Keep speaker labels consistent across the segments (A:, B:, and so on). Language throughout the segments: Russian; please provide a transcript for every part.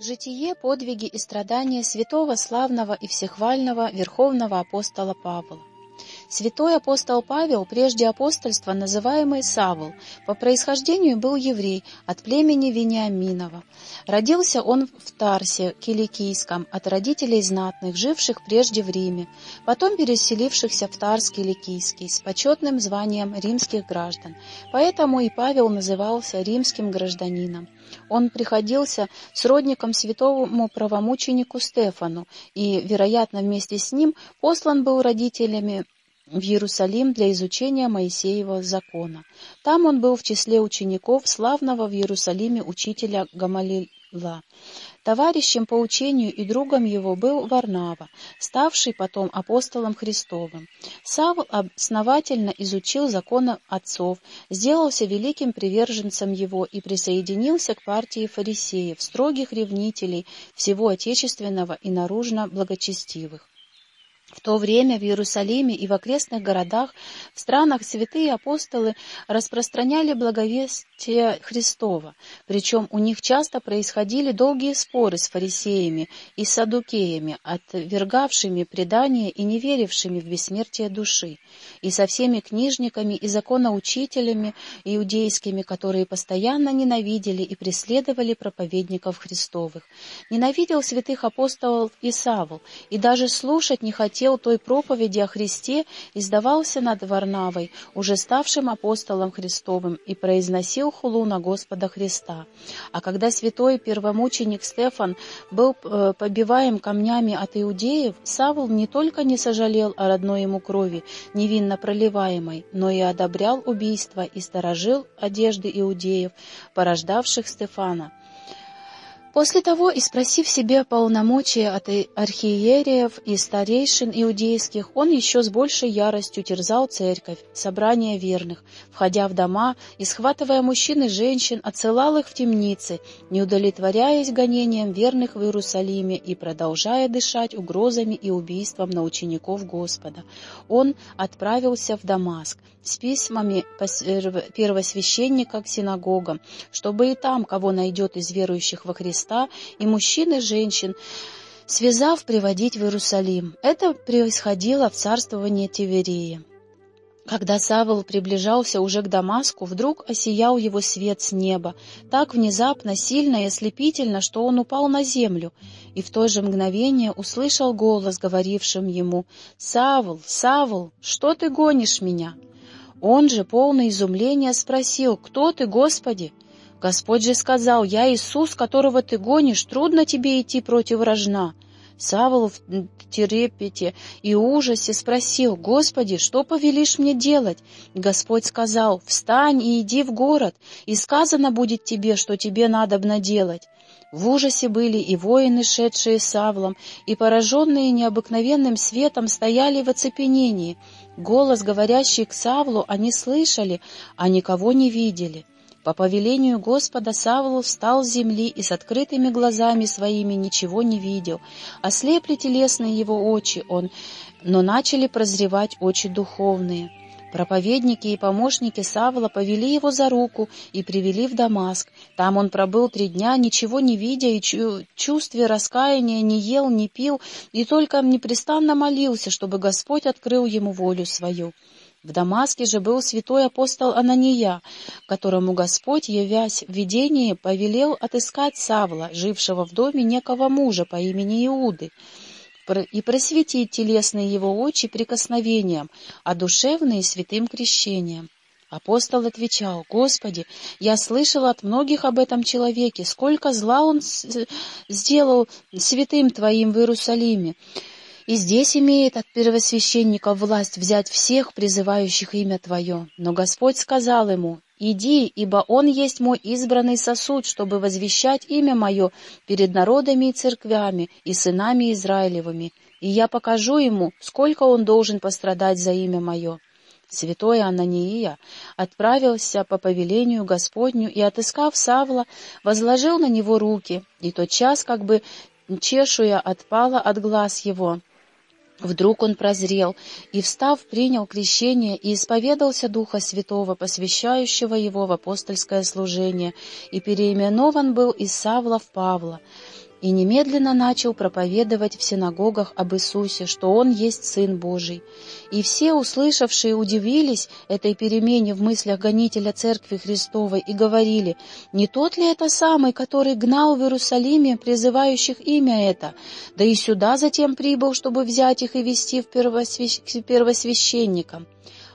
A: Житие, подвиги и страдания святого, славного и всехвального Верховного апостола Павла. Святой апостол Павел, прежде апостольства называемый Савл, по происхождению был еврей от племени Вениаминова. Родился он в Тарсе, Киликийском, от родителей знатных, живших прежде в Риме, потом переселившихся в Тарс Киликийский с почетным званием римских граждан. Поэтому и Павел назывался римским гражданином. Он приходился сродником святому правомученику Стефану и, вероятно, вместе с ним послан был родителями в Иерусалим для изучения Моисеева закона. Там он был в числе учеников славного в Иерусалиме учителя Гамалила. Товарищем по учению и другом его был Варнава, ставший потом апостолом Христовым. Савл основательно изучил законы отцов, сделался великим приверженцем его и присоединился к партии фарисеев, строгих ревнителей всего отечественного и наружно благочестивых. В то время в Иерусалиме и в окрестных городах, в странах святые апостолы распространяли благовестие Христова, причем у них часто происходили долгие споры с фарисеями и садукеями, отвергавшими предания и не верившими в бессмертие души, и со всеми книжниками и законоучителями иудейскими, которые постоянно ненавидели и преследовали проповедников Христовых. Ненавидел святых апостолов и Савл, и даже слушать не хотел хотел той проповеди о Христе, издавался над Варнавой, уже ставшим апостолом Христовым, и произносил хулу на Господа Христа. А когда святой первомученик Стефан был э, побиваем камнями от иудеев, Савл не только не сожалел о родной ему крови, невинно проливаемой, но и одобрял убийство и сторожил одежды иудеев, порождавших Стефана. После того, и спросив себе полномочия от архиереев и старейшин иудейских, он еще с большей яростью терзал церковь, собрание верных, входя в дома и, схватывая мужчин и женщин, отсылал их в темницы, не удовлетворяясь гонением верных в Иерусалиме и продолжая дышать угрозами и убийством на учеников Господа. Он отправился в Дамаск с письмами первосвященника к синагогам, чтобы и там, кого найдет из верующих во Христа, Христа и мужчин и женщин, связав приводить в Иерусалим. Это происходило в царствовании Тиверии. Когда Савол приближался уже к Дамаску, вдруг осиял его свет с неба, так внезапно, сильно и ослепительно, что он упал на землю, и в то же мгновение услышал голос, говорившим ему «Савол, Савол, что ты гонишь меня?» Он же, полный изумления, спросил «Кто ты, Господи?» Господь же сказал, «Я Иисус, которого ты гонишь, трудно тебе идти против рожна». Савол в терепете и ужасе спросил, «Господи, что повелишь мне делать?» Господь сказал, «Встань и иди в город, и сказано будет тебе, что тебе надобно делать». В ужасе были и воины, шедшие с Савлом, и пораженные необыкновенным светом стояли в оцепенении. Голос, говорящий к Савлу, они слышали, а никого не видели. По повелению Господа Савл встал с земли и с открытыми глазами своими ничего не видел. Ослепли телесные его очи он, но начали прозревать очи духовные. Проповедники и помощники Савла повели его за руку и привели в Дамаск. Там он пробыл три дня, ничего не видя и чу чувстве раскаяния не ел, не пил, и только непрестанно молился, чтобы Господь открыл ему волю свою. В Дамаске же был святой апостол Анания, которому Господь, явясь в видении, повелел отыскать Савла, жившего в доме некого мужа по имени Иуды, и просветить телесные его очи прикосновением, а душевные — святым крещением. Апостол отвечал, «Господи, я слышал от многих об этом человеке, сколько зла он сделал святым Твоим в Иерусалиме, и здесь имеет от первосвященника власть взять всех, призывающих имя Твое. Но Господь сказал ему, «Иди, ибо он есть мой избранный сосуд, чтобы возвещать имя мое перед народами и церквями и сынами Израилевыми, и я покажу ему, сколько он должен пострадать за имя мое». Святой Анания отправился по повелению Господню и, отыскав Савла, возложил на него руки, и тот час, как бы чешуя отпала от глаз его, Вдруг он прозрел и, встав, принял крещение и исповедался Духа Святого, посвящающего его в апостольское служение, и переименован был из Савла в Павла и немедленно начал проповедовать в синагогах об Иисусе, что Он есть Сын Божий. И все, услышавшие, удивились этой перемене в мыслях гонителя Церкви Христовой и говорили, не тот ли это самый, который гнал в Иерусалиме призывающих имя это, да и сюда затем прибыл, чтобы взять их и вести в первосвящ... к первосвященникам.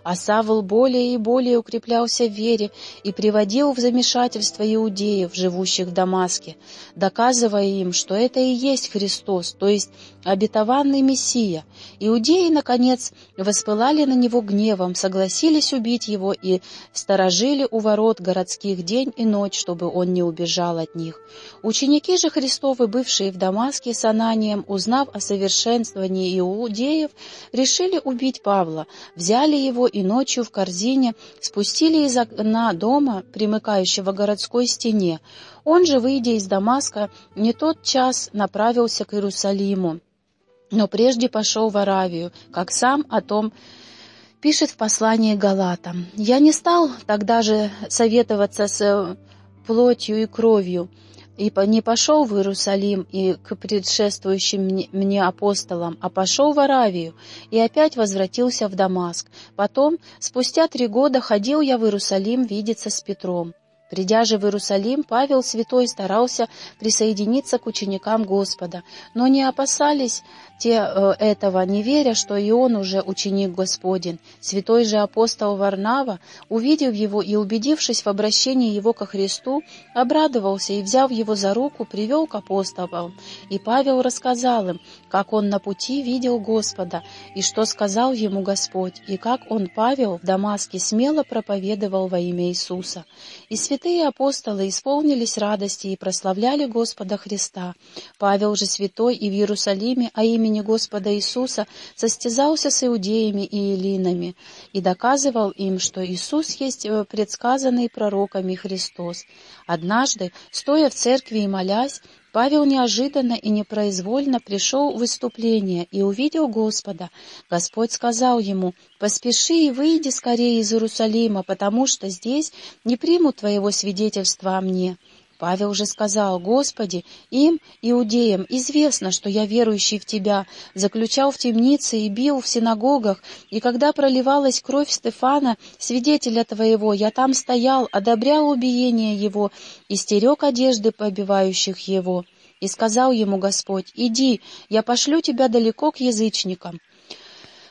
A: А Савл более и более укреплялся в вере и приводил в замешательство иудеев, живущих в Дамаске, доказывая им, что это и есть Христос, то есть обетованный Мессия. Иудеи, наконец, воспылали на него гневом, согласились убить его и сторожили у ворот городских день и ночь, чтобы он не убежал от них. Ученики же Христовы, бывшие в Дамаске с Ананием, узнав о совершенствовании иудеев, решили убить Павла, взяли его и ночью в корзине спустили из окна дома, примыкающего к городской стене. Он же, выйдя из Дамаска, не тот час направился к Иерусалиму, но прежде пошел в Аравию, как сам о том пишет в послании Галатам. «Я не стал тогда же советоваться с плотью и кровью, и не пошел в Иерусалим и к предшествующим мне апостолам, а пошел в Аравию, и опять возвратился в Дамаск. Потом, спустя три года, ходил я в Иерусалим видеться с Петром. Придя же в Иерусалим, Павел Святой старался присоединиться к ученикам Господа, но не опасались те э, этого, не веря, что и он уже ученик Господень. Святой же апостол Варнава, увидев его и убедившись в обращении его ко Христу, обрадовался и, взяв его за руку, привел к апостолам. И Павел рассказал им, как он на пути видел Господа, и что сказал ему Господь, и как он, Павел, в Дамаске смело проповедовал во имя Иисуса. И святые апостолы исполнились радости и прославляли Господа Христа. Павел же святой и в Иерусалиме, имени имени Господа Иисуса состязался с иудеями и эллинами и доказывал им, что Иисус есть э, предсказанный пророками Христос. Однажды, стоя в церкви и молясь, Павел неожиданно и непроизвольно пришел в выступление и увидел Господа. Господь сказал ему, «Поспеши и выйди скорее из Иерусалима, потому что здесь не примут твоего свидетельства о мне». Павел же сказал, «Господи, им, иудеям, известно, что я верующий в Тебя, заключал в темнице и бил в синагогах, и когда проливалась кровь Стефана, свидетеля Твоего, я там стоял, одобрял убиение его и стерег одежды побивающих его». И сказал ему Господь, «Иди, я пошлю тебя далеко к язычникам».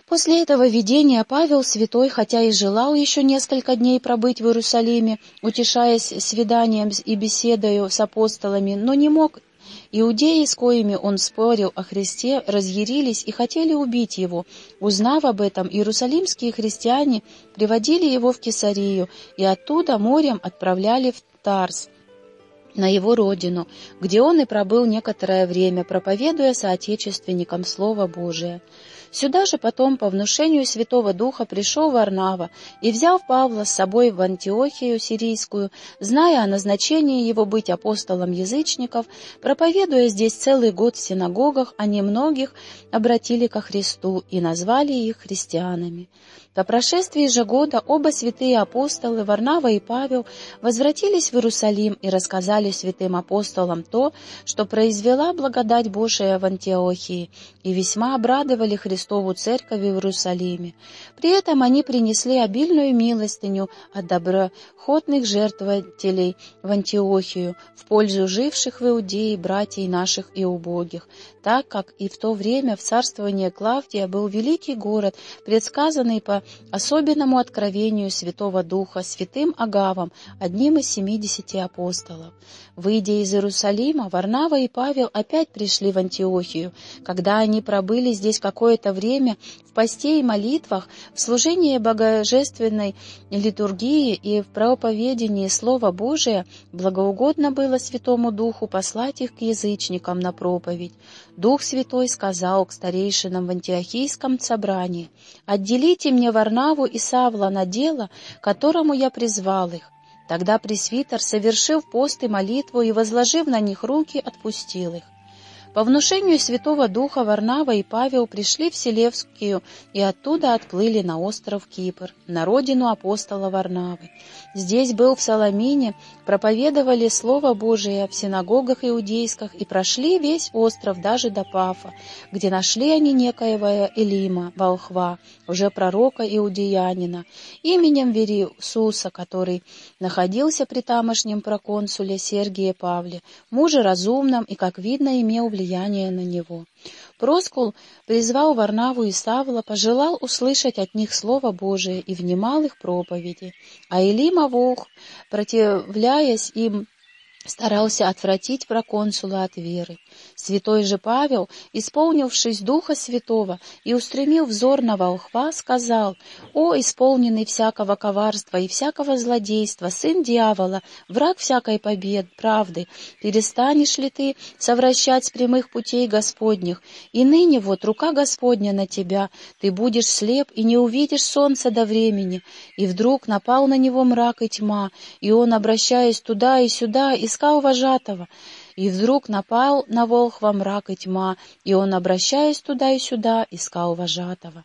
A: После этого видения Павел Святой, хотя и желал еще несколько дней пробыть в Иерусалиме, утешаясь свиданием и беседою с апостолами, но не мог. Иудеи, с коими он спорил о Христе, разъярились и хотели убить его. Узнав об этом, иерусалимские христиане приводили его в Кесарию и оттуда морем отправляли в Тарс на его родину, где он и пробыл некоторое время, проповедуя соотечественникам Слово Божие. Сюда же потом, по внушению Святого Духа, пришел Варнава и, взяв Павла с собой в Антиохию сирийскую, зная о назначении его быть апостолом язычников, проповедуя здесь целый год в синагогах, они многих обратили ко Христу и назвали их христианами. По прошествии же года оба святые апостолы, Варнава и Павел, возвратились в Иерусалим и рассказали святым апостолам то, что произвела благодать Божия в Антиохии, и весьма обрадовали Христову церковь в Иерусалиме. При этом они принесли обильную милостыню от доброходных жертвователей в Антиохию в пользу живших в Иудее братьев наших и убогих, так как и в то время в царствование Клавдия был великий город, предсказанный по особенному откровению Святого Духа святым Агавом, одним из семидесяти апостолов. Выйдя из Иерусалима, Варнава и Павел опять пришли в Антиохию. Когда они пробыли здесь какое-то время в посте и молитвах, в служении богожественной литургии и в проповедении Слова Божия, благоугодно было Святому Духу послать их к язычникам на проповедь. Дух Святой сказал к старейшинам в Антиохийском собрании, «Отделите мне Варнаву и Савла на дело, которому я призвал их». Тогда пресвитер, совершив пост и молитву и возложив на них руки, отпустил их. По внушению Святого Духа Варнава и Павел пришли в Селевскую и оттуда отплыли на остров Кипр, на родину апостола Варнавы. Здесь был в Соломине, проповедовали Слово Божие в синагогах иудейских и прошли весь остров даже до Пафа, где нашли они некоего Элима, волхва, уже пророка иудеянина, именем Вериусуса, который находился при тамошнем проконсуле Сергии Павле, муже разумном и, как видно, имел влияние на него. Проскул призвал Варнаву и Савла, пожелал услышать от них Слово Божие и внимал их проповеди. А Илима Волх, противляясь им, старался отвратить проконсула от веры. Святой же Павел, исполнившись Духа Святого и устремил взор на волхва, сказал, «О, исполненный всякого коварства и всякого злодейства, сын дьявола, враг всякой побед, правды, перестанешь ли ты совращать с прямых путей Господних? И ныне вот рука Господня на тебя, ты будешь слеп и не увидишь солнца до времени». И вдруг напал на него мрак и тьма, и он, обращаясь туда и сюда, искал вожатого, и вдруг напал на Волхва мрак и тьма, и он, обращаясь туда и сюда, искал вожатого.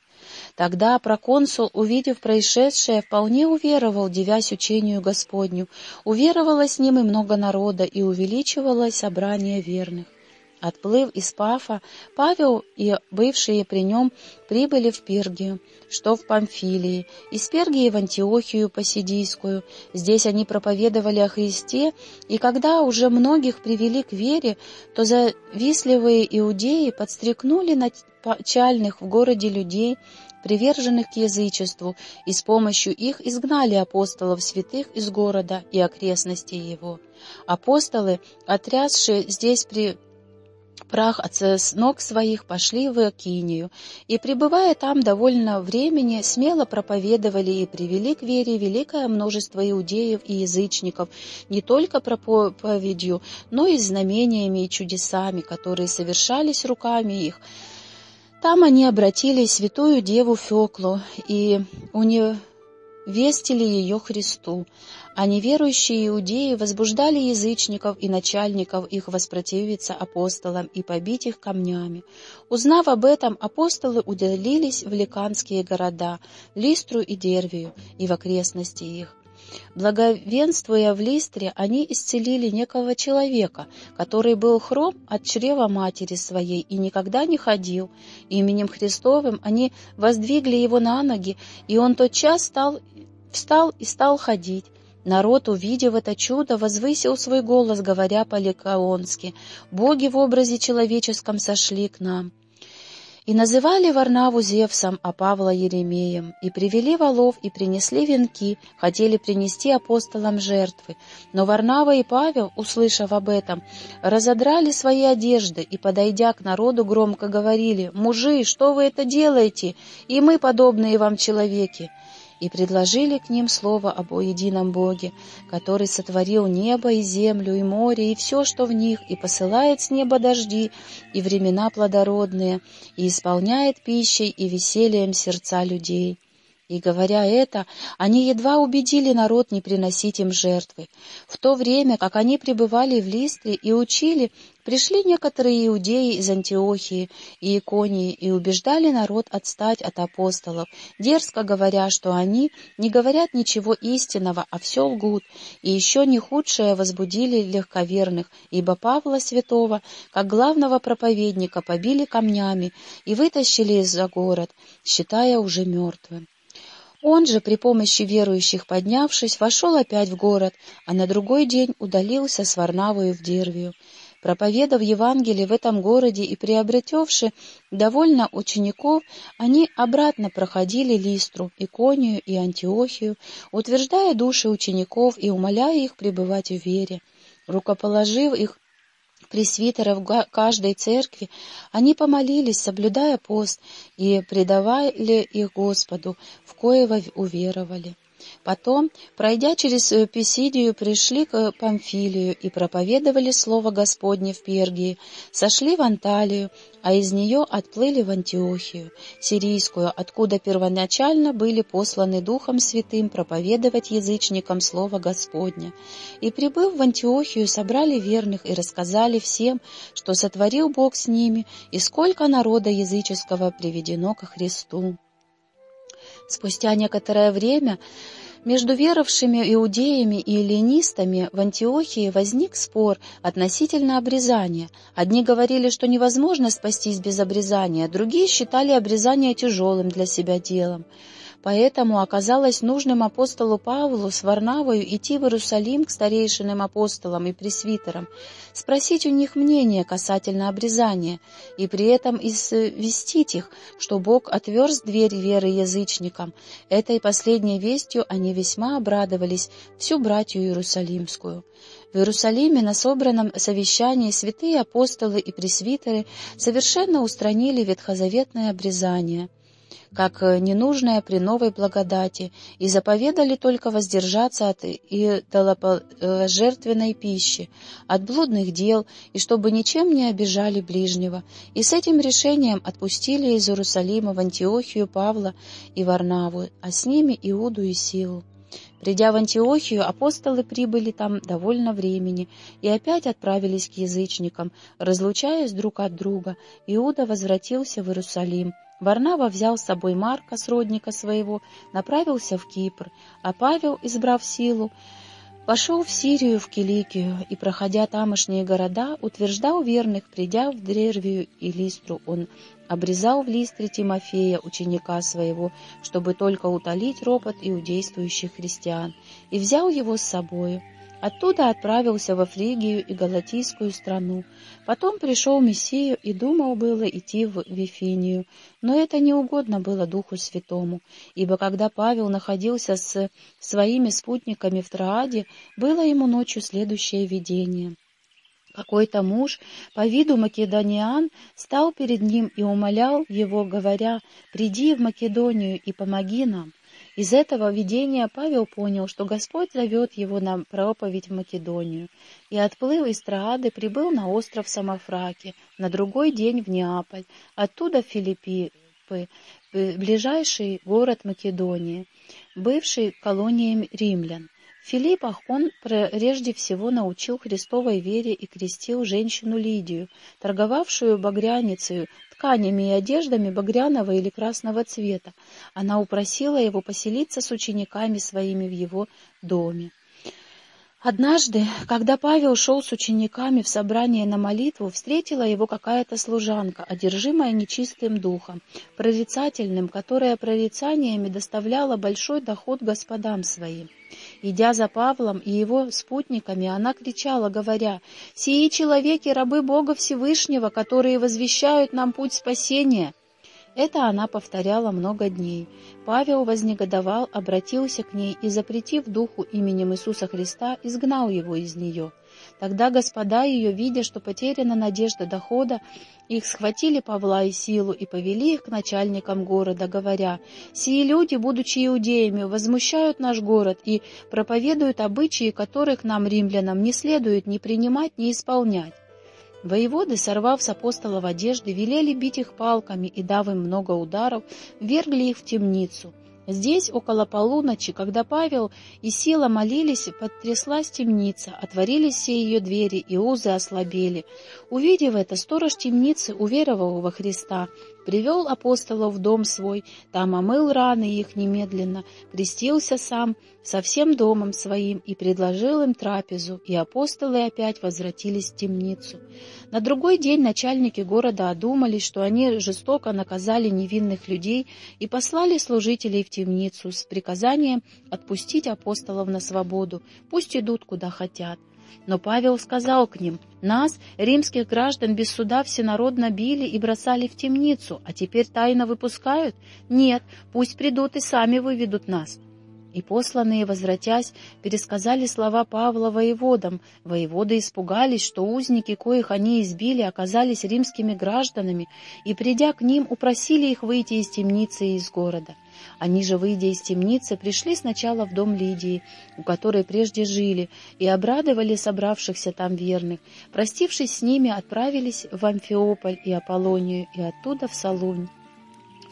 A: Тогда проконсул, увидев происшедшее, вполне уверовал, девясь учению Господню. Уверовало с ним и много народа, и увеличивалось собрание верных. Отплыв из Пафа, Павел и бывшие при нем прибыли в Пергию, что в Памфилии, из Пергии в Антиохию Посидийскую. Здесь они проповедовали о Христе, и когда уже многих привели к вере, то завистливые иудеи подстрекнули начальных в городе людей, приверженных к язычеству, и с помощью их изгнали апостолов святых из города и окрестностей его. Апостолы, отрясшие здесь при прах от ног своих пошли в Акинию, и, пребывая там довольно времени, смело проповедовали и привели к вере великое множество иудеев и язычников, не только проповедью, но и знамениями и чудесами, которые совершались руками их. Там они обратили святую деву Феклу и уневестили ее Христу, а неверующие иудеи возбуждали язычников и начальников их воспротивиться апостолам и побить их камнями. Узнав об этом, апостолы удалились в ликанские города, Листру и Дервию, и в окрестности их. Благовенствуя в Листре, они исцелили некого человека, который был хром от чрева матери своей и никогда не ходил. Именем Христовым они воздвигли его на ноги, и он тотчас стал, встал и стал ходить. Народ, увидев это чудо, возвысил свой голос, говоря по-ликаонски, «Боги в образе человеческом сошли к нам». И называли Варнаву Зевсом, а Павла Еремеем, и привели волов, и принесли венки, хотели принести апостолам жертвы. Но Варнава и Павел, услышав об этом, разодрали свои одежды и, подойдя к народу, громко говорили, «Мужи, что вы это делаете? И мы, подобные вам человеки!» И предложили к ним слово об едином Боге, который сотворил небо и землю, и море, и все, что в них, и посылает с неба дожди, и времена плодородные, и исполняет пищей и весельем сердца людей. И, говоря это, они едва убедили народ не приносить им жертвы. В то время, как они пребывали в Листре и учили, пришли некоторые иудеи из Антиохии и Иконии и убеждали народ отстать от апостолов, дерзко говоря, что они не говорят ничего истинного, а все лгут, и еще не худшее возбудили легковерных, ибо Павла Святого, как главного проповедника, побили камнями и вытащили за город, считая уже мертвым. Он же, при помощи верующих поднявшись, вошел опять в город, а на другой день удалился с Варнавою в Дервию. Проповедав Евангелие в этом городе и приобретевши довольно учеников, они обратно проходили Листру, Иконию и Антиохию, утверждая души учеников и умоляя их пребывать в вере. Рукоположив их пресвитеров каждой церкви, они помолились, соблюдая пост, и предавали их Господу, в коего уверовали. Потом, пройдя через Писидию, пришли к Памфилию и проповедовали Слово Господне в Пергии, сошли в Анталию, а из нее отплыли в Антиохию, сирийскую, откуда первоначально были посланы Духом Святым проповедовать язычникам Слово Господне. И, прибыв в Антиохию, собрали верных и рассказали всем, что сотворил Бог с ними, и сколько народа языческого приведено ко Христу. Спустя некоторое время между веровавшими иудеями и эллинистами в Антиохии возник спор относительно обрезания. Одни говорили, что невозможно спастись без обрезания, другие считали обрезание тяжелым для себя делом. Поэтому оказалось нужным апостолу Павлу с Варнавою идти в Иерусалим к старейшинам апостолам и пресвитерам, спросить у них мнение касательно обрезания, и при этом известить их, что Бог отверз дверь веры язычникам. Этой последней вестью они весьма обрадовались всю братью Иерусалимскую. В Иерусалиме на собранном совещании святые апостолы и пресвитеры совершенно устранили ветхозаветное обрезание — как э, ненужное при новой благодати, и заповедали только воздержаться от идолопожертвенной пищи, от блудных дел, и чтобы ничем не обижали ближнего. И с этим решением отпустили из Иерусалима в Антиохию Павла и Варнаву, а с ними Иуду и Силу. Придя в Антиохию, апостолы прибыли там довольно времени и опять отправились к язычникам, разлучаясь друг от друга. Иуда возвратился в Иерусалим, Варнава взял с собой Марка, сродника своего, направился в Кипр, а Павел, избрав силу, пошел в Сирию, в Киликию, и, проходя тамошние города, утверждал верных, придя в Дрервию и Листру, он обрезал в Листре Тимофея, ученика своего, чтобы только утолить ропот иудействующих христиан, и взял его с собою. Оттуда отправился во Фригию и Галатийскую страну. Потом пришел Мессию и думал было идти в Вифинию, но это не угодно было Духу Святому, ибо когда Павел находился с своими спутниками в Трааде, было ему ночью следующее видение. Какой-то муж, по виду македониан, стал перед ним и умолял его, говоря, «Приди в Македонию и помоги нам». Из этого видения Павел понял, что Господь зовет его на проповедь в Македонию, и, отплыв из Троады, прибыл на остров Самофраки, на другой день в Неаполь, оттуда в Филиппы, ближайший город Македонии, бывший колонией римлян. В Филиппах он прежде всего научил Христовой вере и крестил женщину Лидию, торговавшую багряницей, тканями и одеждами багряного или красного цвета. Она упросила его поселиться с учениками своими в его доме. Однажды, когда Павел шел с учениками в собрание на молитву, встретила его какая-то служанка, одержимая нечистым духом, прорицательным, которая прорицаниями доставляла большой доход господам своим. Идя за Павлом и его спутниками, она кричала, говоря, «Сии человеки, рабы Бога Всевышнего, которые возвещают нам путь спасения!» Это она повторяла много дней. Павел вознегодовал, обратился к ней и, запретив духу именем Иисуса Христа, изгнал его из нее. Тогда господа ее, видя, что потеряна надежда дохода, их схватили Павла и Силу и повели их к начальникам города, говоря, «Сии люди, будучи иудеями, возмущают наш город и проповедуют обычаи, которых нам, римлянам, не следует ни принимать, ни исполнять. Воеводы, сорвав с апостолов одежды, велели бить их палками и, дав им много ударов, вергли их в темницу. Здесь, около полуночи, когда Павел и Сила молились, подтряслась темница, отворились все ее двери, и узы ослабели. Увидев это, сторож темницы уверовал во Христа, привел апостолов в дом свой, там омыл раны их немедленно, крестился сам со всем домом своим и предложил им трапезу, и апостолы опять возвратились в темницу. На другой день начальники города одумались, что они жестоко наказали невинных людей и послали служителей в темницу с приказанием отпустить апостолов на свободу, пусть идут куда хотят. Но Павел сказал к ним, «Нас, римских граждан, без суда всенародно били и бросали в темницу, а теперь тайно выпускают? Нет, пусть придут и сами выведут нас». И посланные, возвратясь, пересказали слова Павла воеводам. Воеводы испугались, что узники, коих они избили, оказались римскими гражданами, и, придя к ним, упросили их выйти из темницы и из города. Они же, выйдя из темницы, пришли сначала в дом Лидии, у которой прежде жили, и обрадовали собравшихся там верных. Простившись с ними, отправились в Амфиополь и Аполлонию, и оттуда в Салунь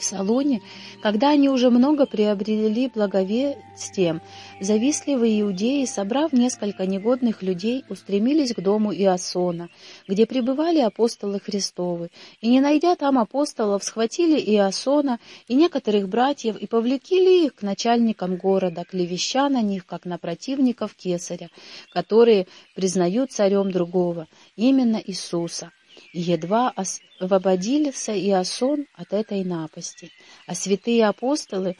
A: в салоне, когда они уже много приобрели благовестием, завистливые иудеи, собрав несколько негодных людей, устремились к дому Иосона, где пребывали апостолы Христовы, и, не найдя там апостолов, схватили Иосона и некоторых братьев и повлекли их к начальникам города, клевеща на них, как на противников кесаря, которые признают царем другого, именно Иисуса едва освободился Иосон от этой напасти. А святые апостолы,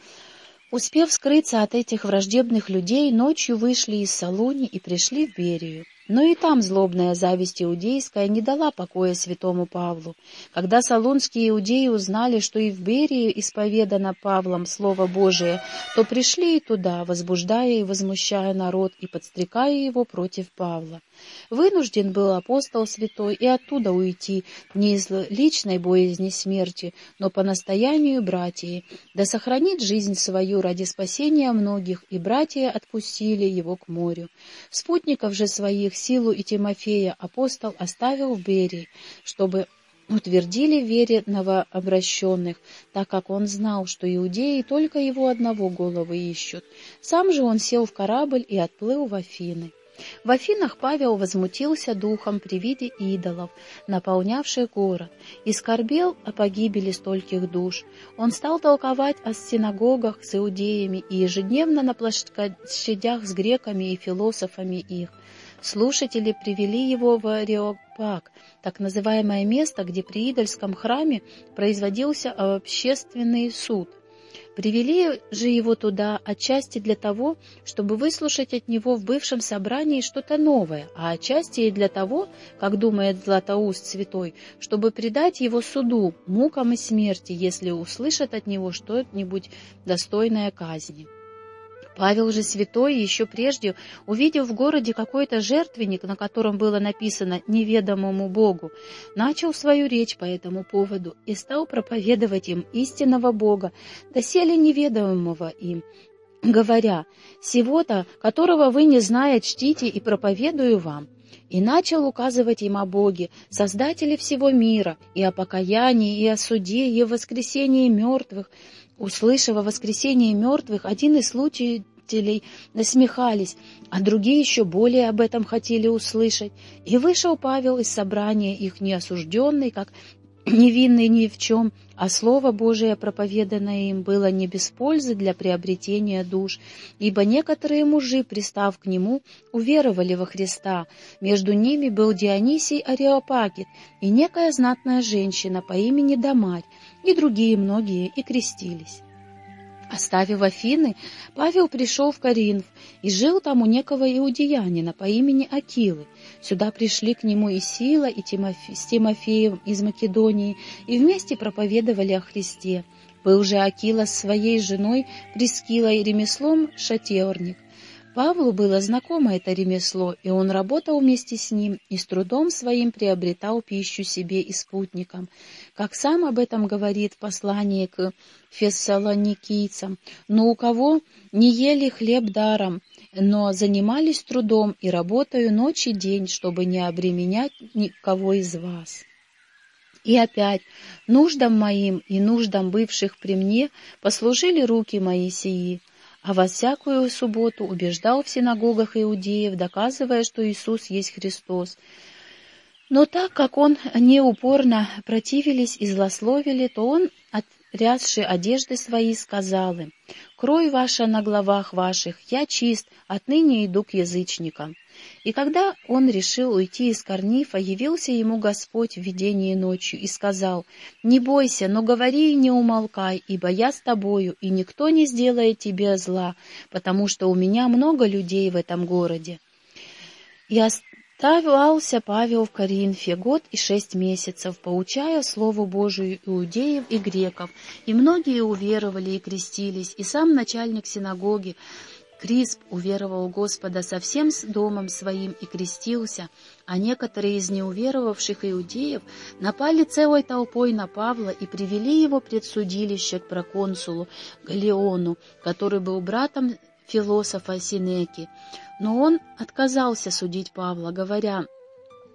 A: успев скрыться от этих враждебных людей, ночью вышли из Салуни и пришли в Берию. Но и там злобная зависть иудейская не дала покоя святому Павлу. Когда салунские иудеи узнали, что и в Берии исповедано Павлом Слово Божие, то пришли и туда, возбуждая и возмущая народ и подстрекая его против Павла. Вынужден был апостол святой и оттуда уйти, не из личной боязни смерти, но по настоянию братьев, да сохранит жизнь свою ради спасения многих, и братья отпустили его к морю. Спутников же своих их силу и Тимофея апостол оставил в Берии, чтобы утвердили в вере новообращенных, так как он знал, что иудеи только его одного головы ищут. Сам же он сел в корабль и отплыл в Афины. В Афинах Павел возмутился духом при виде идолов, наполнявших город, и скорбел о погибели стольких душ. Он стал толковать о синагогах с иудеями и ежедневно на площадях с греками и философами их. Слушатели привели его в Ареопаг, так называемое место, где при идольском храме производился общественный суд. Привели же его туда отчасти для того, чтобы выслушать от него в бывшем собрании что-то новое, а отчасти и для того, как думает Златоуст Святой, чтобы предать его суду, мукам и смерти, если услышат от него что-нибудь достойное казни. Павел же святой, еще прежде, увидев в городе какой-то жертвенник, на котором было написано «неведомому Богу», начал свою речь по этому поводу и стал проповедовать им истинного Бога, доселе неведомого им, говоря «Сего-то, которого вы не знаете, чтите и проповедую вам» и начал указывать им о Боге, Создателе всего мира, и о покаянии, и о суде, и о воскресении мертвых, Услышав о воскресении мертвых, один из слушателей насмехались, а другие еще более об этом хотели услышать. И вышел Павел из собрания их неосужденный, как невинный ни в чем, а Слово Божие, проповеданное им, было не без пользы для приобретения душ, ибо некоторые мужи, пристав к нему, уверовали во Христа. Между ними был Дионисий Ареопагит и некая знатная женщина по имени Дамарь, и другие многие и крестились. Оставив Афины, Павел пришел в Коринф и жил там у некого иудеянина по имени Акилы. Сюда пришли к нему и Сила, и Тимофе, с Тимофеем из Македонии, и вместе проповедовали о Христе. Был же Акила с своей женой Прескилой ремеслом шатерник, Павлу было знакомо это ремесло, и он работал вместе с ним и с трудом своим приобретал пищу себе и спутникам. Как сам об этом говорит послание к фессалоникийцам, но у кого не ели хлеб даром, но занимались трудом и работаю ночь и день, чтобы не обременять никого из вас. И опять, нуждам моим и нуждам бывших при мне послужили руки мои сии, а во всякую субботу убеждал в синагогах иудеев, доказывая, что Иисус есть Христос. Но так как он не упорно противились и злословили, то он, отрясши одежды свои, сказал им, «Крой ваша на главах ваших, я чист, отныне иду к язычникам». И когда он решил уйти из Корнифа, явился ему Господь в видении ночью и сказал, «Не бойся, но говори и не умолкай, ибо я с тобою, и никто не сделает тебе зла, потому что у меня много людей в этом городе». И оставался Павел в Коринфе год и шесть месяцев, поучая Слову Божию иудеев и греков, и многие уверовали и крестились, и сам начальник синагоги, Крисп уверовал Господа со всем домом своим и крестился, а некоторые из неуверовавших иудеев напали целой толпой на Павла и привели его пред судилище к проконсулу Галеону, который был братом философа Синеки. Но он отказался судить Павла, говоря,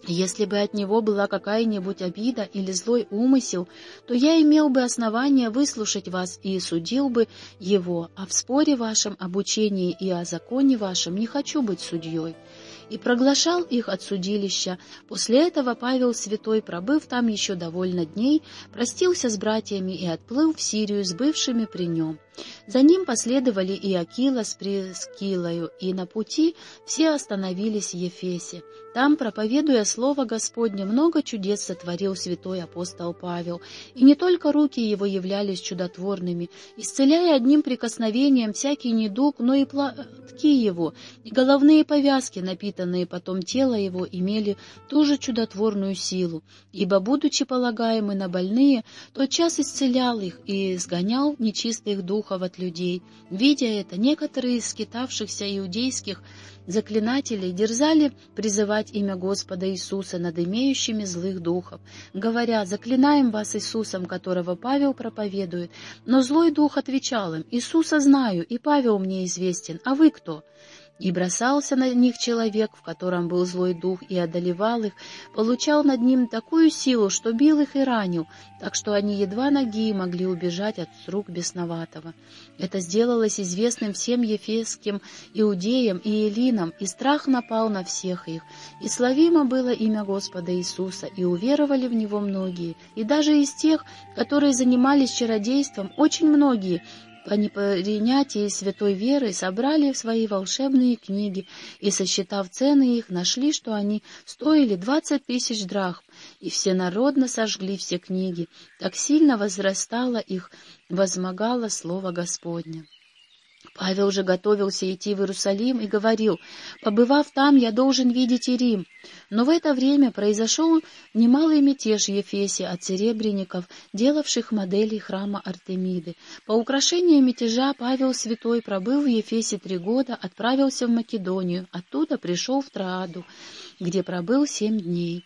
A: если бы от него была какая-нибудь обида или злой умысел, то я имел бы основание выслушать вас и судил бы его, а в споре вашем об учении и о законе вашем не хочу быть судьей и проглашал их от судилища. После этого Павел Святой, пробыв там еще довольно дней, простился с братьями и отплыл в Сирию с бывшими при нем. За ним последовали и Акила с Прескилою, и на пути все остановились в Ефесе. Там, проповедуя Слово Господне, много чудес сотворил святой апостол Павел, и не только руки его являлись чудотворными, исцеляя одним прикосновением всякий недуг, но и платки его, и головные повязки, напитанные потом тело его, имели ту же чудотворную силу, ибо, будучи полагаемы на больные, тотчас исцелял их и изгонял нечистых духов от людей. Видя это, некоторые из скитавшихся иудейских Заклинатели дерзали призывать имя Господа Иисуса над имеющими злых духов, говоря, «Заклинаем вас Иисусом, которого Павел проповедует». Но злой дух отвечал им, «Иисуса знаю, и Павел мне известен, а вы кто?» И бросался на них человек, в котором был злой дух, и одолевал их, получал над ним такую силу, что бил их и ранил, так что они едва ноги могли убежать от рук бесноватого. Это сделалось известным всем ефесским иудеям и элинам, и страх напал на всех их. И славимо было имя Господа Иисуса, и уверовали в Него многие, и даже из тех, которые занимались чародейством, очень многие, по непринятии святой веры собрали в свои волшебные книги и, сосчитав цены их, нашли, что они стоили двадцать тысяч драхм, и всенародно сожгли все книги. Так сильно возрастало их, возмогало слово Господне. Павел же готовился идти в Иерусалим и говорил, «Побывав там, я должен видеть и Рим». Но в это время произошел немалый мятеж в Ефесе от серебряников, делавших модели храма Артемиды. По украшению мятежа Павел Святой пробыл в Ефесе три года, отправился в Македонию, оттуда пришел в Трааду, где пробыл семь дней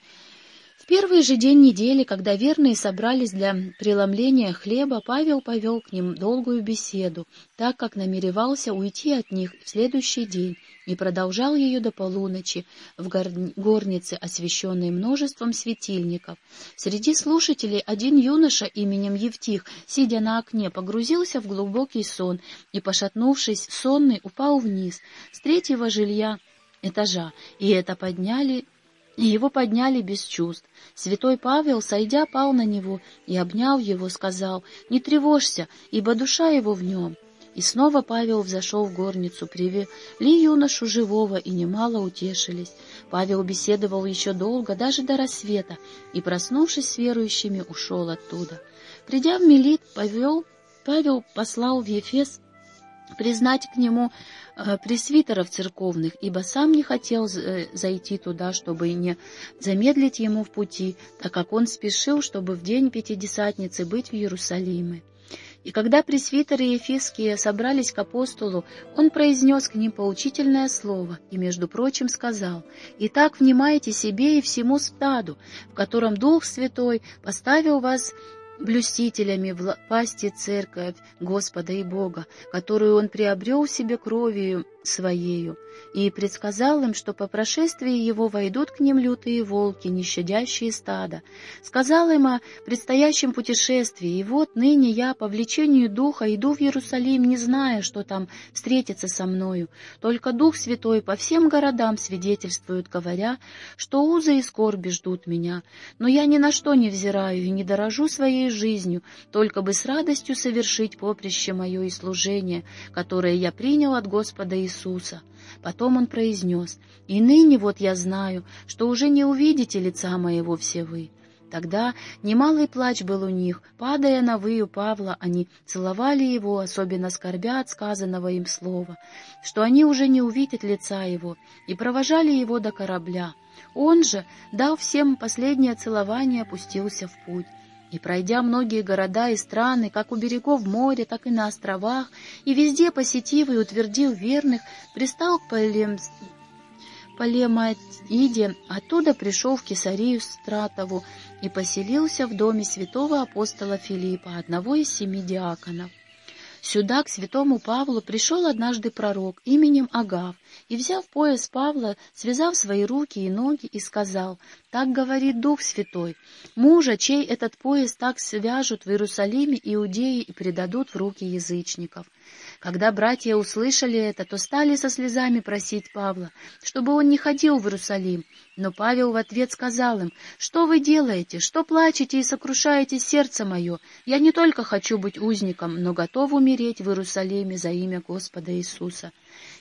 A: первый же день недели, когда верные собрались для преломления хлеба, Павел повел к ним долгую беседу, так как намеревался уйти от них в следующий день, и продолжал ее до полуночи в горнице, освещенной множеством светильников. Среди слушателей один юноша именем Евтих, сидя на окне, погрузился в глубокий сон и, пошатнувшись, сонный, упал вниз с третьего жилья этажа, и это подняли его подняли без чувств. Святой Павел, сойдя, пал на него и, обнял его, сказал, «Не тревожься, ибо душа его в нем». И снова Павел взошел в горницу, привели юношу живого и немало утешились. Павел беседовал еще долго, даже до рассвета, и, проснувшись с верующими, ушел оттуда. Придя в Мелит, Павел, Павел послал в Ефес признать к нему пресвитеров церковных, ибо сам не хотел э, зайти туда, чтобы не замедлить ему в пути, так как он спешил, чтобы в день Пятидесятницы быть в Иерусалиме. И когда пресвитеры Ефесские собрались к апостолу, он произнес к ним поучительное слово и, между прочим, сказал, «Итак, внимайте себе и всему стаду, в котором Дух Святой поставил вас блюстителями власти церковь Господа и Бога, которую он приобрел себе кровью своею, и предсказал им, что по прошествии его войдут к ним лютые волки, нещадящие стада. Сказал им о предстоящем путешествии, и вот ныне я по влечению Духа иду в Иерусалим, не зная, что там встретится со мною. Только Дух Святой по всем городам свидетельствует, говоря, что узы и скорби ждут меня. Но я ни на что не взираю и не дорожу своей жизнью, только бы с радостью совершить поприще мое и служение, которое я принял от Господа Иисуса Иисуса. Потом он произнес, «И ныне вот я знаю, что уже не увидите лица моего все вы». Тогда немалый плач был у них. Падая на выю Павла, они целовали его, особенно скорбя от сказанного им слова, что они уже не увидят лица его, и провожали его до корабля. Он же, дав всем последнее целование, опустился в путь. И пройдя многие города и страны, как у берегов моря, так и на островах, и везде посетив и утвердил верных, пристал к Палем... Палемаиде, оттуда пришел в Кесарию Стратову и поселился в доме святого апостола Филиппа, одного из семи диаконов. Сюда, к святому Павлу, пришел однажды пророк именем Агав, и, взяв пояс Павла, связав свои руки и ноги, и сказал, «Так говорит Дух Святой, мужа, чей этот пояс так свяжут в Иерусалиме иудеи и предадут в руки язычников». Когда братья услышали это, то стали со слезами просить Павла, чтобы он не ходил в Иерусалим. Но Павел в ответ сказал им, «Что вы делаете? Что плачете и сокрушаете сердце мое? Я не только хочу быть узником, но готов умереть в Иерусалиме за имя Господа Иисуса».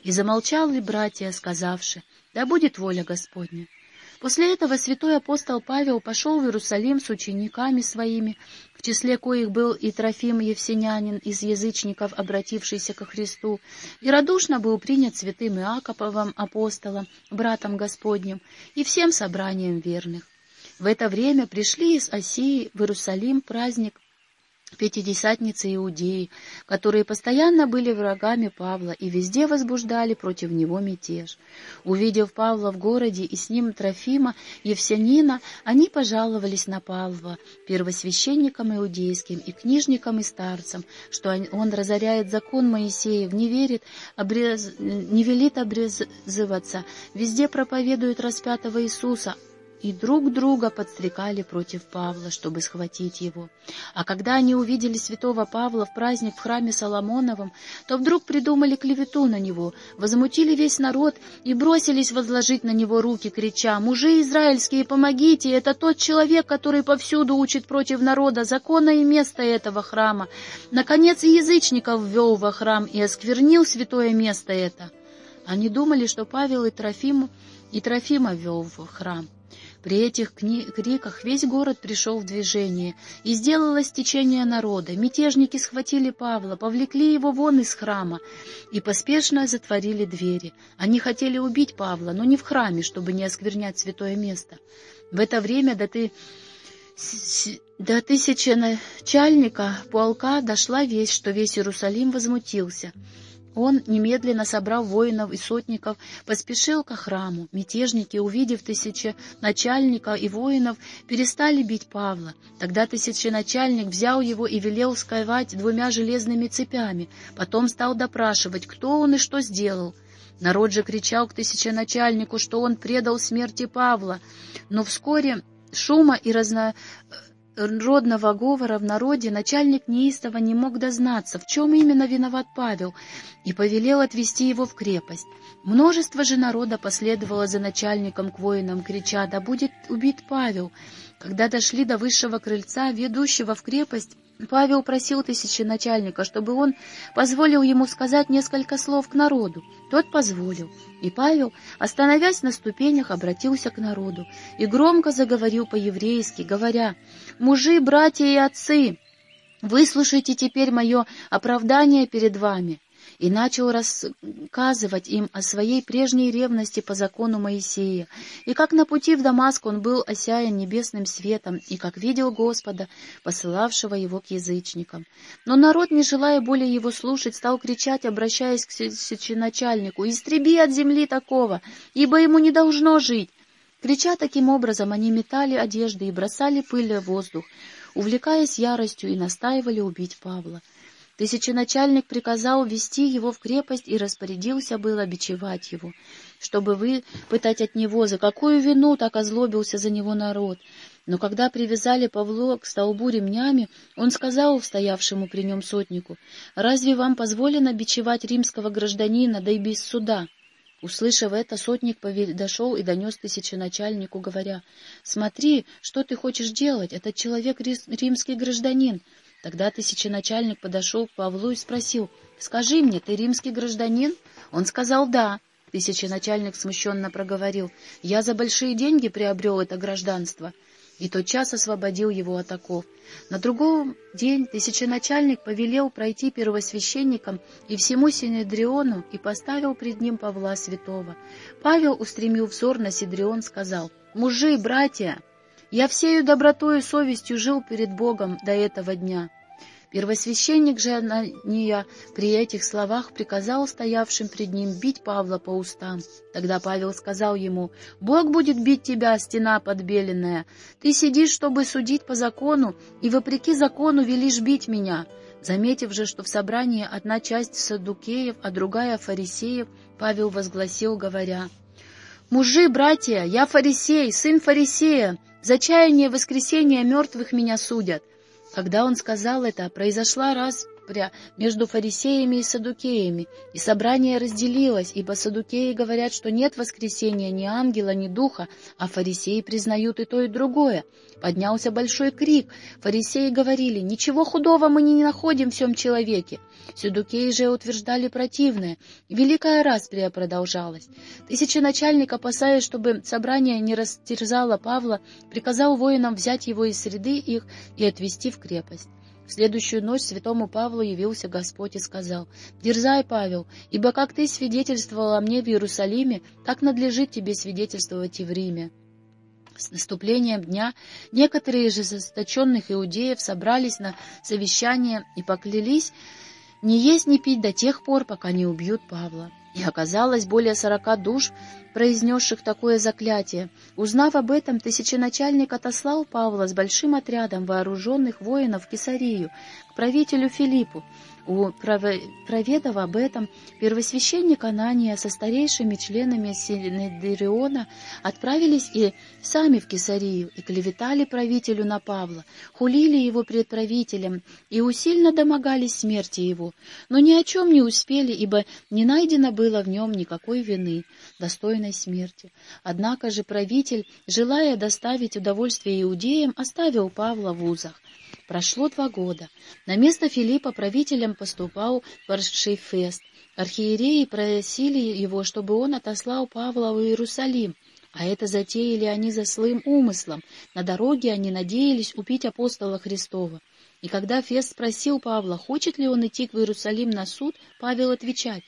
A: И замолчал ли братья, сказавши, «Да будет воля Господня». После этого святой апостол Павел пошел в Иерусалим с учениками своими, в числе коих был и Трофим Евсенянин из язычников, обратившийся ко Христу, и радушно был принят святым Иаковым апостолом, братом Господним, и всем собранием верных. В это время пришли из Осии в Иерусалим праздник пятидесятницы Иудеи, которые постоянно были врагами Павла и везде возбуждали против него мятеж. Увидев Павла в городе и с ним Трофима, Евсянина, они пожаловались на Павла, первосвященникам иудейским и книжникам и старцам, что он разоряет закон Моисеев, не верит, обрез... не велит обрезываться, везде проповедует распятого Иисуса, и друг друга подстрекали против Павла, чтобы схватить его. А когда они увидели святого Павла в праздник в храме Соломоновом, то вдруг придумали клевету на него, возмутили весь народ и бросились возложить на него руки, крича, «Мужи израильские, помогите! Это тот человек, который повсюду учит против народа закона и место этого храма. Наконец язычников ввел во храм и осквернил святое место это». Они думали, что Павел и Трофиму и Трофима ввел в храм. При этих криках весь город пришел в движение, и сделалось течение народа. Мятежники схватили Павла, повлекли его вон из храма и поспешно затворили двери. Они хотели убить Павла, но не в храме, чтобы не осквернять святое место. В это время до ты... До тысячи начальника полка дошла весть, что весь Иерусалим возмутился — он, немедленно собрав воинов и сотников, поспешил к храму. Мятежники, увидев тысячи начальника и воинов, перестали бить Павла. Тогда тысяченачальник взял его и велел сковать двумя железными цепями. Потом стал допрашивать, кто он и что сделал. Народ же кричал к тысяченачальнику, что он предал смерти Павла. Но вскоре шума и разно родного говора в народе начальник неистово не мог дознаться, в чем именно виноват Павел, и повелел отвести его в крепость. Множество же народа последовало за начальником к воинам, крича «Да будет убит Павел!». Когда дошли до высшего крыльца, ведущего в крепость, Павел просил тысяченачальника, чтобы он позволил ему сказать несколько слов к народу. Тот позволил, и Павел, остановясь на ступенях, обратился к народу и громко заговорил по-еврейски, говоря, «Мужи, братья и отцы, выслушайте теперь мое оправдание перед вами» и начал рассказывать им о своей прежней ревности по закону Моисея, и как на пути в Дамаск он был осяян небесным светом, и как видел Господа, посылавшего его к язычникам. Но народ, не желая более его слушать, стал кричать, обращаясь к священачальнику, «Истреби от земли такого, ибо ему не должно жить!» Крича таким образом, они метали одежды и бросали пыль в воздух, увлекаясь яростью и настаивали убить Павла. Тысяченачальник приказал ввести его в крепость и распорядился было бичевать его, чтобы выпытать от него, за какую вину так озлобился за него народ. Но когда привязали Павло к столбу ремнями, он сказал стоявшему при нем сотнику, «Разве вам позволено бичевать римского гражданина, да и без суда?» Услышав это, сотник подошел и донес тысяченачальнику, говоря, «Смотри, что ты хочешь делать, этот человек римский гражданин». Тогда тысяченачальник подошел к Павлу и спросил, «Скажи мне, ты римский гражданин?» Он сказал «да». Тысяченачальник смущенно проговорил, «Я за большие деньги приобрел это гражданство» и тотчас освободил его от оков. На другой день тысяченачальник повелел пройти первосвященникам и всему Синедриону и поставил пред ним Павла Святого. Павел, устремил взор на Сидрион, сказал, «Мужи, братья!» Я всею добротой и совестью жил перед Богом до этого дня. Первосвященник же Анания при этих словах приказал стоявшим пред ним бить Павла по устам. Тогда Павел сказал ему, «Бог будет бить тебя, стена подбеленная. Ты сидишь, чтобы судить по закону, и вопреки закону велишь бить меня». Заметив же, что в собрании одна часть садукеев, а другая фарисеев, Павел возгласил, говоря, «Мужи, братья, я фарисей, сын фарисея, за чаяние воскресения мертвых меня судят». Когда он сказал это, произошла распря между фарисеями и садукеями, и собрание разделилось, ибо садукеи говорят, что нет воскресения ни ангела, ни духа, а фарисеи признают и то, и другое. Поднялся большой крик. Фарисеи говорили, «Ничего худого мы не находим в всем человеке». Сюдукеи же утверждали противное. Великая расприя продолжалась. Тысяченачальник, опасаясь, чтобы собрание не растерзало Павла, приказал воинам взять его из среды их и отвести в крепость. В следующую ночь святому Павлу явился Господь и сказал, «Дерзай, Павел, ибо как ты свидетельствовал о мне в Иерусалиме, так надлежит тебе свидетельствовать и в Риме». С наступлением дня некоторые из ожесточенных иудеев собрались на совещание и поклялись не есть, не пить до тех пор, пока не убьют Павла. И оказалось более сорока душ, произнесших такое заклятие. Узнав об этом, тысяченачальник отослал Павла с большим отрядом вооруженных воинов в Кесарию, к правителю Филиппу, у проведав об этом, первосвященник Анания со старейшими членами Синедриона отправились и сами в Кесарию и клеветали правителю на Павла, хулили его пред правителем и усильно домогались смерти его, но ни о чем не успели, ибо не найдено было в нем никакой вины, достойной смерти. Однако же правитель, желая доставить удовольствие иудеям, оставил Павла в узах. Прошло два года. На место Филиппа правителем поступал Паршифест. Архиереи просили его, чтобы он отослал Павла в Иерусалим, а это затеяли они за злым умыслом. На дороге они надеялись убить апостола Христова. И когда Фест спросил Павла, хочет ли он идти в Иерусалим на суд, Павел отвечает,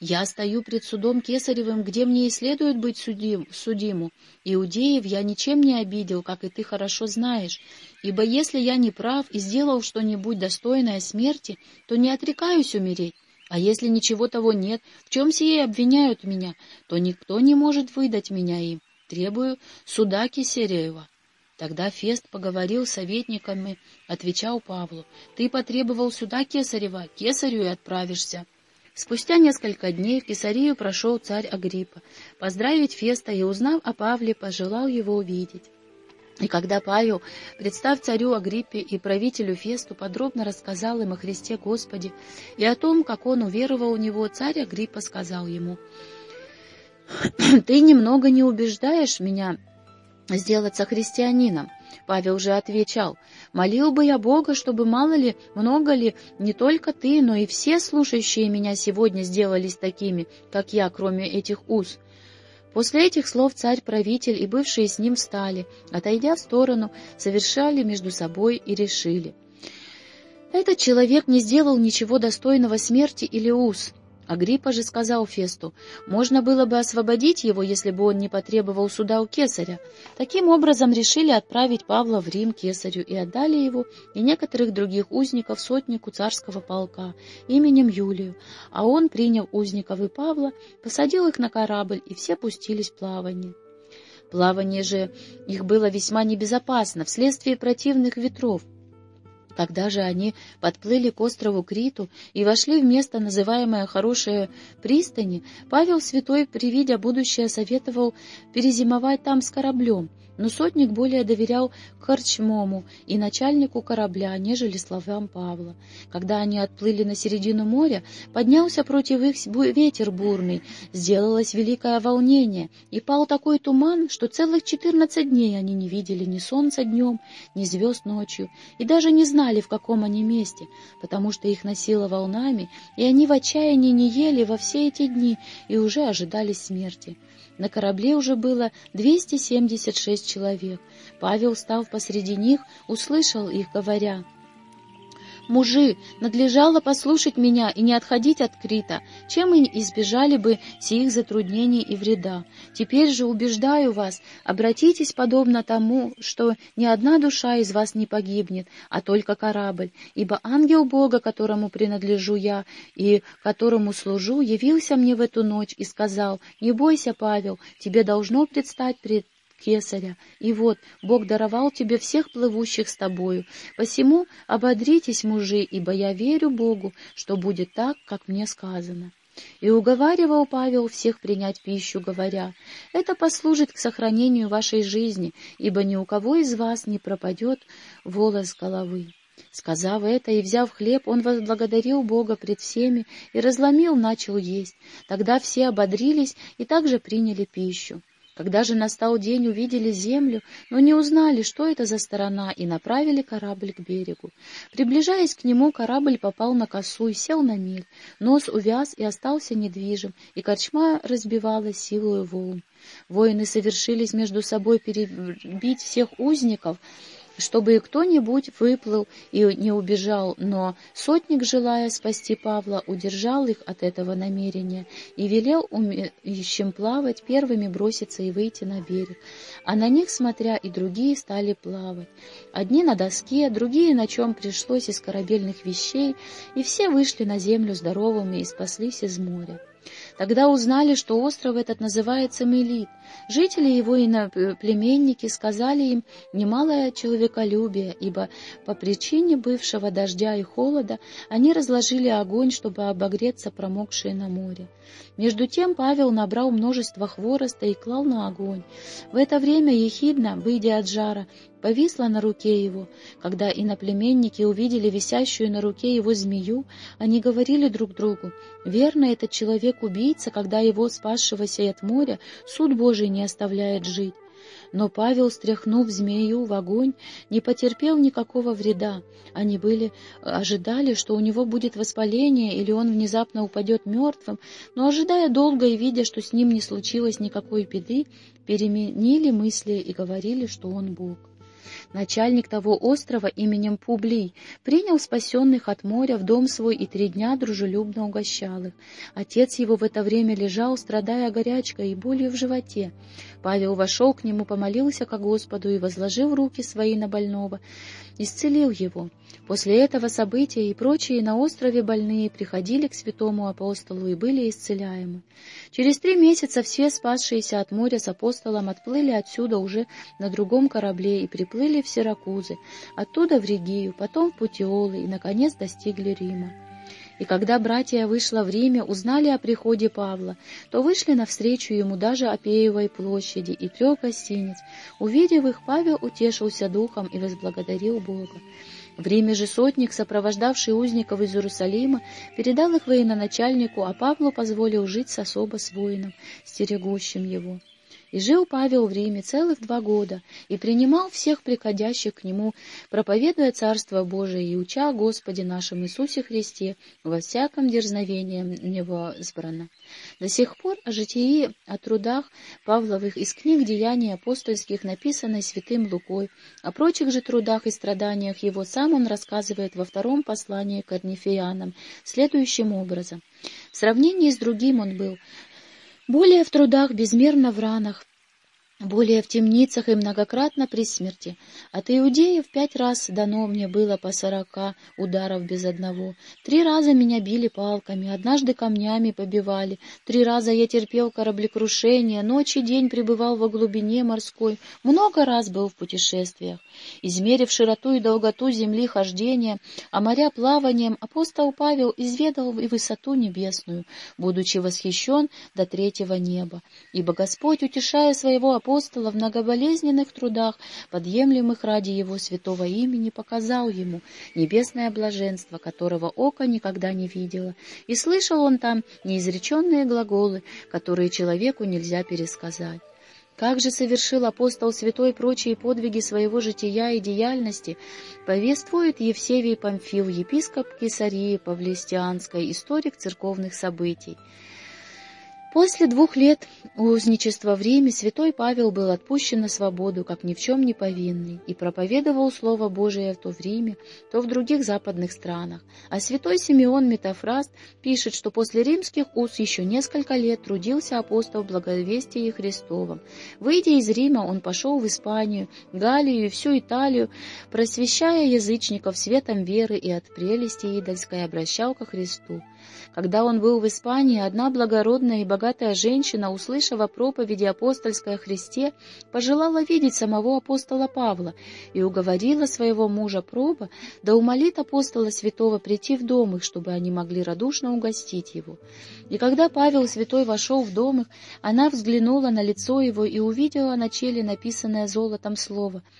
A: я стою пред судом Кесаревым, где мне и следует быть судим, судиму. Иудеев я ничем не обидел, как и ты хорошо знаешь. Ибо если я не прав и сделал что-нибудь достойное смерти, то не отрекаюсь умереть. А если ничего того нет, в чем сие обвиняют меня, то никто не может выдать меня им. Требую суда Кесареева. Тогда Фест поговорил с советниками, отвечал Павлу, «Ты потребовал суда Кесарева, Кесарю и отправишься». Спустя несколько дней в Кесарию прошел царь Агриппа, поздравить Феста и, узнав о Павле, пожелал его увидеть. И когда Павел, представ царю Агриппе и правителю Фесту, подробно рассказал им о Христе Господе и о том, как он уверовал в него, царь Агриппа сказал ему, «Ты немного не убеждаешь меня сделаться христианином. Павел же отвечал, «Молил бы я Бога, чтобы мало ли, много ли, не только ты, но и все слушающие меня сегодня сделались такими, как я, кроме этих уз». После этих слов царь-правитель и бывшие с ним встали, отойдя в сторону, совершали между собой и решили. Этот человек не сделал ничего достойного смерти или уз, Агриппа же сказал Фесту, можно было бы освободить его, если бы он не потребовал суда у кесаря. Таким образом решили отправить Павла в Рим кесарю и отдали его и некоторых других узников сотнику царского полка именем Юлию, а он, приняв узников и Павла, посадил их на корабль, и все пустились в плавание. Плавание же их было весьма небезопасно вследствие противных ветров, когда же они подплыли к острову Криту и вошли в место, называемое «Хорошее пристани», Павел Святой, привидя будущее, советовал перезимовать там с кораблем, но сотник более доверял Харчмому и начальнику корабля, нежели словам Павла. Когда они отплыли на середину моря, поднялся против их ветер бурный, сделалось великое волнение, и пал такой туман, что целых четырнадцать дней они не видели ни солнца днем, ни звезд ночью, и даже не знали, в каком они месте, потому что их носило волнами, и они в отчаянии не ели во все эти дни и уже ожидали смерти. На корабле уже было 276 человек. Павел, став посреди них, услышал их, говоря, Мужи, надлежало послушать меня и не отходить от Крита, чем и избежали бы сих затруднений и вреда. Теперь же убеждаю вас, обратитесь подобно тому, что ни одна душа из вас не погибнет, а только корабль, ибо ангел Бога, которому принадлежу я и которому служу, явился мне в эту ночь и сказал, «Не бойся, Павел, тебе должно предстать пред кесаря. И вот, Бог даровал тебе всех плывущих с тобою. Посему ободритесь, мужи, ибо я верю Богу, что будет так, как мне сказано». И уговаривал Павел всех принять пищу, говоря, «Это послужит к сохранению вашей жизни, ибо ни у кого из вас не пропадет волос головы». Сказав это и взяв хлеб, он возблагодарил Бога пред всеми и разломил, начал есть. Тогда все ободрились и также приняли пищу. Когда же настал день, увидели землю, но не узнали, что это за сторона, и направили корабль к берегу. Приближаясь к нему, корабль попал на косу и сел на мель. Нос увяз и остался недвижим, и корчма разбивалась силою волн. Воины совершились между собой перебить всех узников, чтобы кто-нибудь выплыл и не убежал, но сотник, желая спасти Павла, удержал их от этого намерения и велел умеющим плавать первыми броситься и выйти на берег. А на них, смотря, и другие стали плавать. Одни на доске, другие на чем пришлось из корабельных вещей, и все вышли на землю здоровыми и спаслись из моря. Тогда узнали, что остров этот называется Мелит. Жители его и племенники сказали им немалое человеколюбие, ибо по причине бывшего дождя и холода они разложили огонь, чтобы обогреться промокшие на море. Между тем Павел набрал множество хвороста и клал на огонь. В это время Ехидна, выйдя от жара, повисла на руке его. Когда иноплеменники увидели висящую на руке его змею, они говорили друг другу, «Верно, этот человек убийца, когда его, спасшегося от моря, суд Божий не оставляет жить». Но Павел, стряхнув змею в огонь, не потерпел никакого вреда. Они были, ожидали, что у него будет воспаление или он внезапно упадет мертвым, но, ожидая долго и видя, что с ним не случилось никакой беды, переменили мысли и говорили, что он Бог. Начальник того острова именем Публий принял спасенных от моря в дом свой и три дня дружелюбно угощал их. Отец его в это время лежал, страдая горячкой и болью в животе. Павел вошел к нему, помолился ко Господу и, возложив руки свои на больного, исцелил его. После этого события и прочие на острове больные приходили к святому апостолу и были исцеляемы. Через три месяца все спасшиеся от моря с апостолом отплыли отсюда уже на другом корабле и приплыли в Сиракузы, оттуда в Ригию, потом в Путиолы и, наконец, достигли Рима. И когда братья вышла в Риме, узнали о приходе Павла, то вышли навстречу ему даже о Пеевой площади и трех гостиниц. Увидев их, Павел утешился духом и возблагодарил Бога. В Риме же сотник, сопровождавший узников из Иерусалима, передал их военачальнику, а Павлу позволил жить с особо с воином, стерегущим его. И жил Павел в Риме целых два года, и принимал всех приходящих к нему, проповедуя Царство Божие и уча Господе нашем Иисусе Христе во всяком дерзновении Него избрано. До сих пор о житии, о трудах Павловых из книг деяний апостольских, написанной святым Лукой, о прочих же трудах и страданиях его сам он рассказывает во втором послании к Корнифеянам следующим образом. В сравнении с другим он был более в трудах, безмерно в ранах, более в темницах и многократно при смерти. От иудеев пять раз дано мне было по сорока ударов без одного. Три раза меня били палками, однажды камнями побивали. Три раза я терпел кораблекрушение, ночь и день пребывал во глубине морской. Много раз был в путешествиях. Измерив широту и долготу земли хождения, а моря плаванием, апостол Павел изведал и высоту небесную, будучи восхищен до третьего неба. Ибо Господь, утешая своего апостола, апостола в многоболезненных трудах, подъемлемых ради его святого имени, показал ему небесное блаженство, которого око никогда не видело, и слышал он там неизреченные глаголы, которые человеку нельзя пересказать. Как же совершил апостол святой прочие подвиги своего жития и деятельности, повествует Евсевий Памфил, епископ Кесарии Павлестианской, историк церковных событий. После двух лет узничества в Риме святой Павел был отпущен на свободу, как ни в чем не повинный, и проповедовал Слово Божие то в Риме, то в других западных странах. А святой Симеон Метафраст пишет, что после римских уз еще несколько лет трудился апостол в благовестии Христовом. Выйдя из Рима, он пошел в Испанию, Галлию и всю Италию, просвещая язычников светом веры и от прелести идольской обращал ко Христу. Когда он был в Испании, одна благородная и богатая женщина, услышав о проповеди апостольской о Христе, пожелала видеть самого апостола Павла и уговорила своего мужа Проба, да умолит апостола святого прийти в дом их, чтобы они могли радушно угостить его. И когда Павел святой вошел в дом их, она взглянула на лицо его и увидела на челе написанное золотом слово —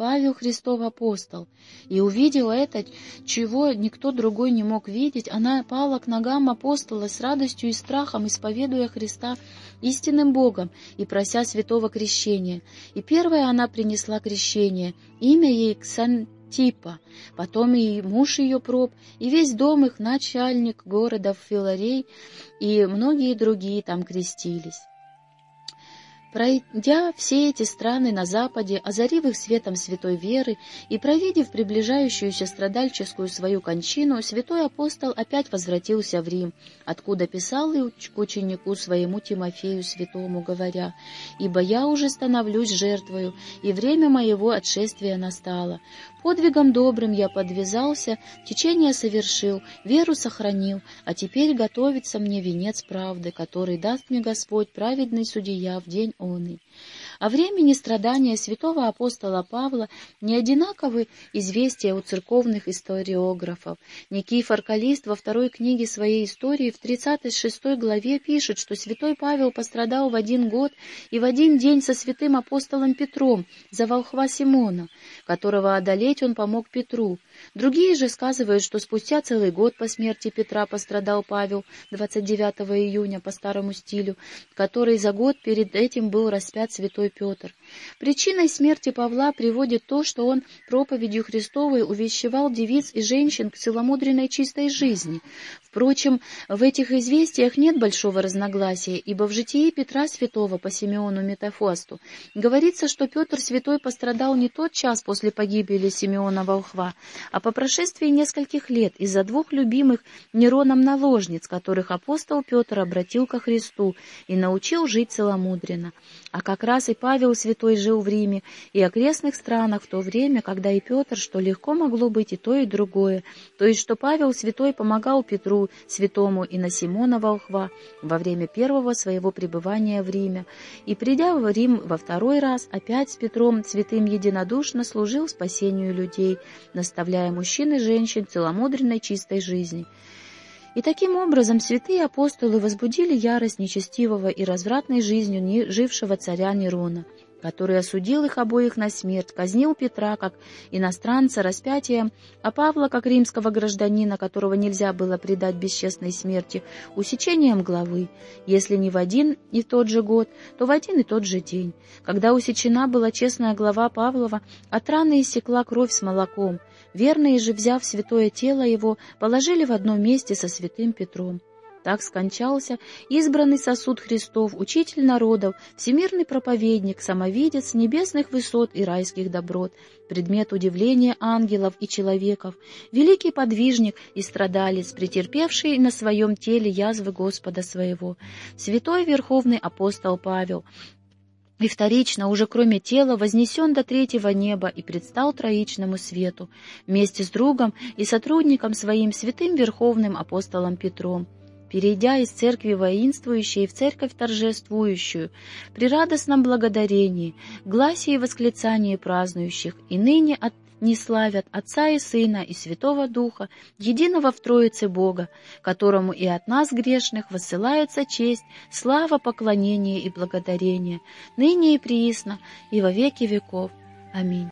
A: Павел Христов апостол, и увидела это, чего никто другой не мог видеть, она пала к ногам апостола с радостью и страхом, исповедуя Христа истинным Богом и прося святого крещения. И первая она принесла крещение, имя ей Ксантипа, потом и муж ее проб, и весь дом их начальник города Филарей, и многие другие там крестились. Пройдя все эти страны на западе, озарив их светом святой веры и провидев приближающуюся страдальческую свою кончину, святой апостол опять возвратился в Рим, откуда писал и к ученику своему Тимофею святому, говоря, «Ибо я уже становлюсь жертвою, и время моего отшествия настало. Подвигом добрым я подвязался, течение совершил, веру сохранил, а теперь готовится мне венец правды, который даст мне Господь, праведный судья, в день 欧尼 О времени страдания святого апостола Павла не одинаковы известия у церковных историографов. Никифор Калист во второй книге своей истории в 36 главе пишет, что святой Павел пострадал в один год и в один день со святым апостолом Петром за волхва Симона, которого одолеть он помог Петру. Другие же сказывают, что спустя целый год по смерти Петра пострадал Павел 29 июня по старому стилю, который за год перед этим был распят святой Петр. Причиной смерти Павла приводит то, что он проповедью Христовой увещевал девиц и женщин к целомудренной чистой жизни. Впрочем, в этих известиях нет большого разногласия, ибо в житии Петра Святого по Симеону Метафосту говорится, что Петр Святой пострадал не тот час после погибели Симеона Волхва, а по прошествии нескольких лет из-за двух любимых Нероном наложниц, которых апостол Петр обратил ко Христу и научил жить целомудренно. А как раз и Павел Святой жил в Риме и окрестных странах в то время, когда и Петр, что легко могло быть и то, и другое, то есть что Павел Святой помогал Петру святому и на Симона Волхва во время первого своего пребывания в Риме, и, придя в Рим во второй раз, опять с Петром святым единодушно служил спасению людей, наставляя мужчин и женщин целомудренной чистой жизни. И таким образом святые апостолы возбудили ярость нечестивого и развратной жизнью жившего царя Нерона — который осудил их обоих на смерть, казнил Петра как иностранца распятием, а Павла как римского гражданина, которого нельзя было предать бесчестной смерти, усечением главы, если не в один и тот же год, то в один и тот же день. Когда усечена была честная глава Павлова, от раны иссекла кровь с молоком. Верные же, взяв святое тело его, положили в одном месте со святым Петром. Так скончался избранный сосуд Христов, учитель народов, всемирный проповедник, самовидец небесных высот и райских доброт, предмет удивления ангелов и человеков, великий подвижник и страдалец, претерпевший на своем теле язвы Господа своего, святой верховный апостол Павел, и вторично, уже кроме тела, вознесен до третьего неба и предстал троичному свету, вместе с другом и сотрудником своим святым верховным апостолом Петром, перейдя из церкви воинствующей в церковь торжествующую, при радостном благодарении, гласе и восклицании празднующих, и ныне от не славят Отца и Сына и Святого Духа, единого в Троице Бога, которому и от нас, грешных, высылается честь, слава, поклонение и благодарение, ныне и приисно, и во веки веков. Аминь.